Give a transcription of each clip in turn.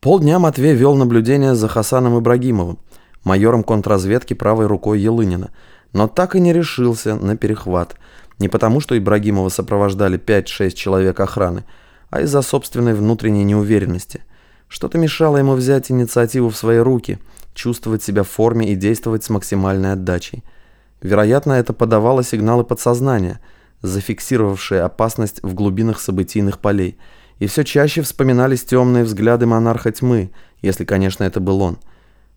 Полдня Матвей вел наблюдение за Хасаном Ибрагимовым, майором контрразведки правой рукой Елынина, но так и не решился на перехват. Не потому, что Ибрагимова сопровождали 5-6 человек охраны, а из-за собственной внутренней неуверенности. Что-то мешало ему взять инициативу в свои руки, чувствовать себя в форме и действовать с максимальной отдачей. Вероятно, это подавало сигналы подсознания, зафиксировавшие опасность в глубинах событийных полей – и все чаще вспоминались темные взгляды монарха тьмы, если, конечно, это был он.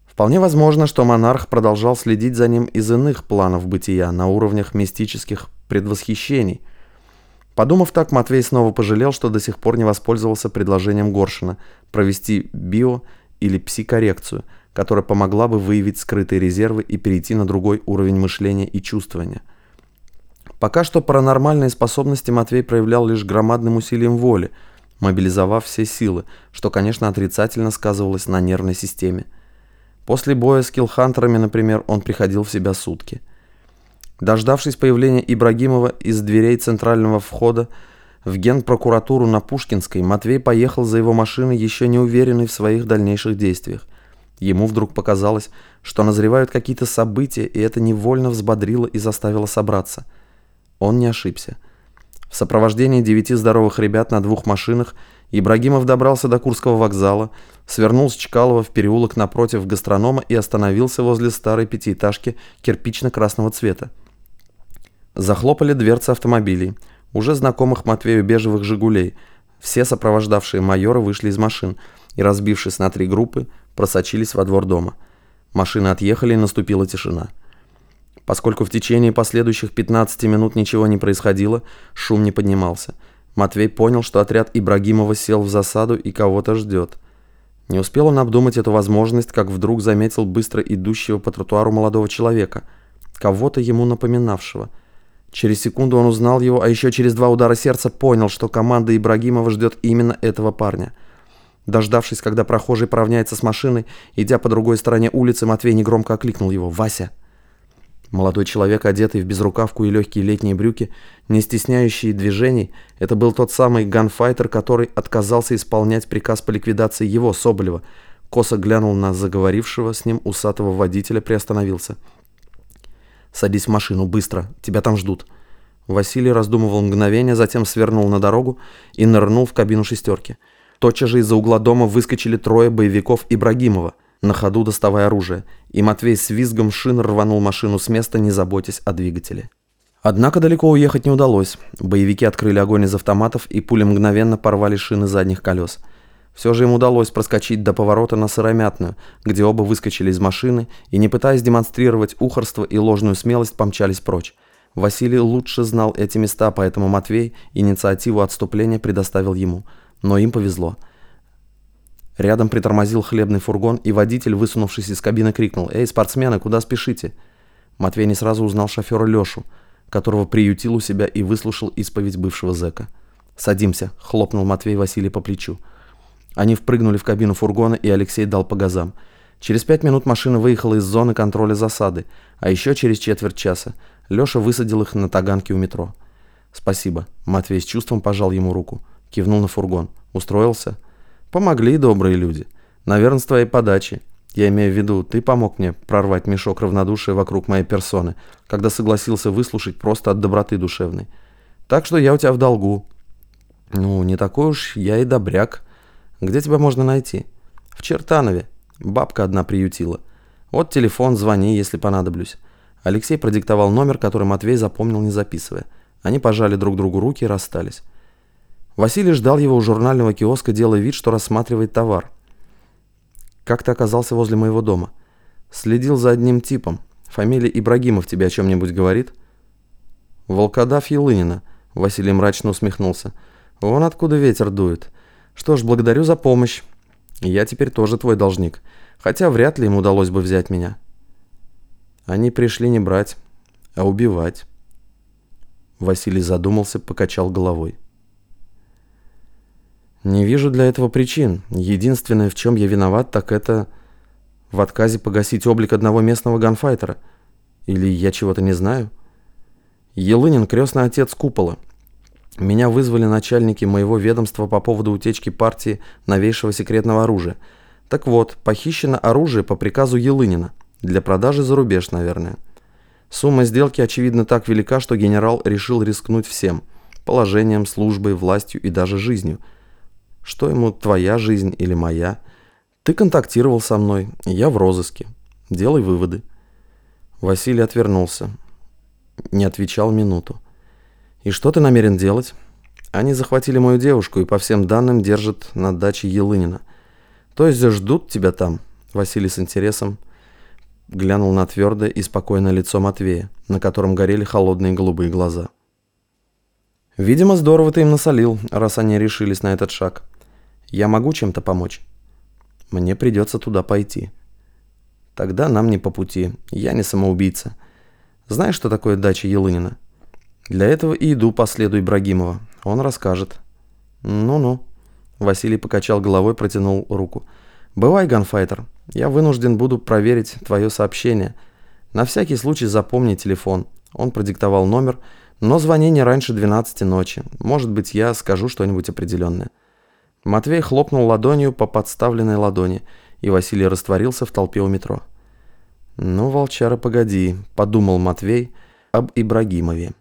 Вполне возможно, что монарх продолжал следить за ним из иных планов бытия, на уровнях мистических предвосхищений. Подумав так, Матвей снова пожалел, что до сих пор не воспользовался предложением Горшина провести био- или псикоррекцию, которая помогла бы выявить скрытые резервы и перейти на другой уровень мышления и чувствования. Пока что паранормальные способности Матвей проявлял лишь громадным усилием воли – мобилизовав все силы, что, конечно, отрицательно сказывалось на нервной системе. После боя с киллхантерами, например, он приходил в себя сутки. Дождавшись появления Ибрагимова из дверей центрального входа в генпрокуратуру на Пушкинской, Матвей поехал за его машиной, еще не уверенный в своих дальнейших действиях. Ему вдруг показалось, что назревают какие-то события, и это невольно взбодрило и заставило собраться. Он не ошибся. В сопровождении девяти здоровых ребят на двух машинах Ибрагимов добрался до Курского вокзала, свернул с Чкалова в переулок напротив гастронома и остановился возле старой пятиэтажки кирпично-красного цвета. Захлопали дверцы автомобилей, уже знакомых Матвею бежевых «Жигулей». Все сопровождавшие майора вышли из машин и, разбившись на три группы, просочились во двор дома. Машины отъехали и наступила тишина. Поскольку в течение последующих 15 минут ничего не происходило, шум не поднимался. Матвей понял, что отряд Ибрагимова сел в засаду и кого-то ждет. Не успел он обдумать эту возможность, как вдруг заметил быстро идущего по тротуару молодого человека, кого-то ему напоминавшего. Через секунду он узнал его, а еще через два удара сердца понял, что команда Ибрагимова ждет именно этого парня. Дождавшись, когда прохожий поравняется с машиной, идя по другой стороне улицы, Матвей негромко окликнул его «Вася!». Молодой человек, одетый в безрукавку и легкие летние брюки, не стесняющие движений, это был тот самый ганфайтер, который отказался исполнять приказ по ликвидации его, Соболева. Косо глянул на заговорившего с ним усатого водителя, приостановился. «Садись в машину, быстро, тебя там ждут». Василий раздумывал мгновение, затем свернул на дорогу и нырнул в кабину шестерки. Тотчас же из-за угла дома выскочили трое боевиков Ибрагимова – на ходу доставая оружие, и Матвей с визгом шин рванул машину с места, не заботясь о двигателе. Однако далеко уехать не удалось. Боевики открыли огонь из автоматов, и пули мгновенно порвали шины задних колес. Все же им удалось проскочить до поворота на Сыромятную, где оба выскочили из машины и, не пытаясь демонстрировать ухорство и ложную смелость, помчались прочь. Василий лучше знал эти места, поэтому Матвей инициативу отступления предоставил ему. Но им повезло – Рядом притормозил хлебный фургон, и водитель, высунувшись из кабины, крикнул «Эй, спортсмены, куда спешите?» Матвей не сразу узнал шофера Лешу, которого приютил у себя и выслушал исповедь бывшего зэка. «Садимся», — хлопнул Матвей Василий по плечу. Они впрыгнули в кабину фургона, и Алексей дал по газам. Через пять минут машина выехала из зоны контроля засады, а еще через четверть часа Леша высадил их на таганке у метро. «Спасибо», — Матвей с чувством пожал ему руку. Кивнул на фургон. «Устроился?» Помогли добрые люди. Наверное, с твоей подачи. Я имею в виду, ты помог мне прорвать мешок равнодушия вокруг моей персоны, когда согласился выслушать просто от доброты душевной. Так что я у тебя в долгу. Ну, не такой уж я и добряк. Где тебя можно найти? В Чертанове. Бабка одна приютила. Вот телефон, звони, если понадоблюсь. Алексей продиктовал номер, который Матвей запомнил, не записывая. Они пожали друг другу руки и расстались. Василий ждал его у журнального киоска, делая вид, что рассматривает товар. «Как ты оказался возле моего дома?» «Следил за одним типом. Фамилия Ибрагимов тебе о чем-нибудь говорит?» «Волкодав Елынина», — Василий мрачно усмехнулся. «Вон откуда ветер дует. Что ж, благодарю за помощь. Я теперь тоже твой должник, хотя вряд ли им удалось бы взять меня». «Они пришли не брать, а убивать». Василий задумался, покачал головой. Не вижу для этого причин. Единственное, в чем я виноват, так это в отказе погасить облик одного местного ганфайтера. Или я чего-то не знаю? Елынин – крестный отец Купола. Меня вызвали начальники моего ведомства по поводу утечки партии новейшего секретного оружия. Так вот, похищено оружие по приказу Елынина. Для продажи за рубеж, наверное. Сумма сделки, очевидно, так велика, что генерал решил рискнуть всем. Положением, службой, властью и даже жизнью. Что ему твоя жизнь или моя? Ты контактировал со мной, я в розыске. Делай выводы. Василий отвернулся. Не отвечал минуту. «И что ты намерен делать?» «Они захватили мою девушку и по всем данным держат на даче Елынина. То есть ждут тебя там?» Василий с интересом глянул на твердое и спокойное лицо Матвея, на котором горели холодные голубые глаза. «Видимо, здорово ты им насолил, раз они решились на этот шаг. Я могу чем-то помочь?» «Мне придется туда пойти». «Тогда нам не по пути. Я не самоубийца. Знаешь, что такое дача Елынина?» Для этого и иду по следу Ибрагимова. Он расскажет. Ну-ну. Василий покачал головой, протянул руку. Бывай, ганфайтер. Я вынужден буду проверить твое сообщение. На всякий случай запомни телефон. Он продиктовал номер, но звони не раньше 12 ночи. Может быть, я скажу что-нибудь определенное. Матвей хлопнул ладонью по подставленной ладони, и Василий растворился в толпе у метро. «Ну, волчара, погоди», — подумал Матвей об Ибрагимове.